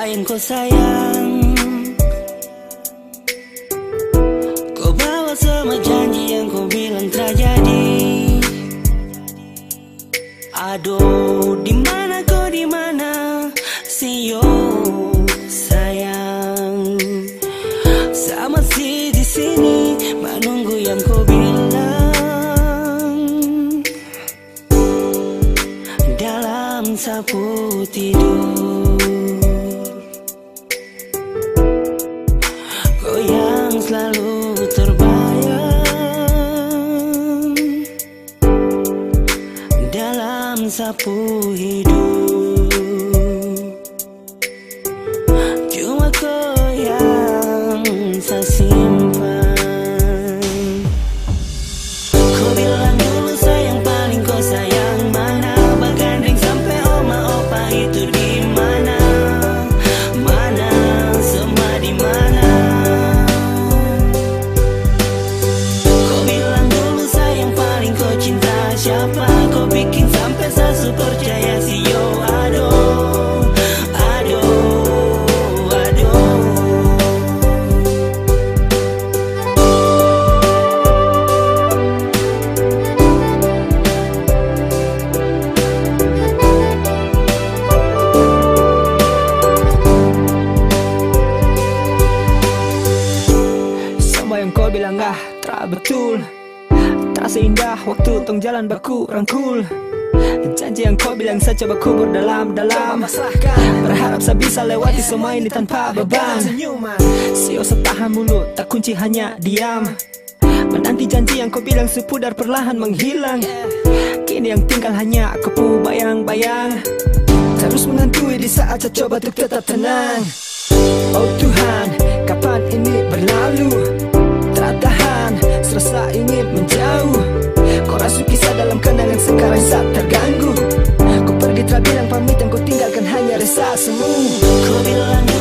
Sayang kau sayang Kau bawa semua janji yang kau bilang terjadi Aduh, di mana kau di mana? See you, sayang. Sama si di sini menunggu yang kau bilang. Dalam sapu tidur. Selalu terbayang dalam sapu hidup yang kau bilang ah tak betul. Tak seindah waktu tong jalan baku rangkul Janji yang kau bilang saya coba kubur dalam-dalam. Berharap saya bisa lewati semua ini tanpa beban. Sio setahan mulut tak kunci hanya diam. Menanti janji yang kau bilang sepudar perlahan menghilang. Kini yang tinggal hanya kepu bayang-bayang. Terus menghantui di saat saya coba untuk tetap tenang. Oh Tuhan, kapan ini tinggalkan hanya resah semu Kau bilang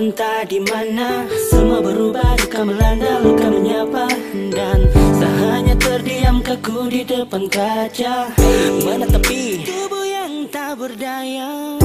entah di mana Semua berubah duka melanda luka menyapa. Dan saya hanya terdiam kaku di depan kaca. Menatapi tubuh yang tak berdaya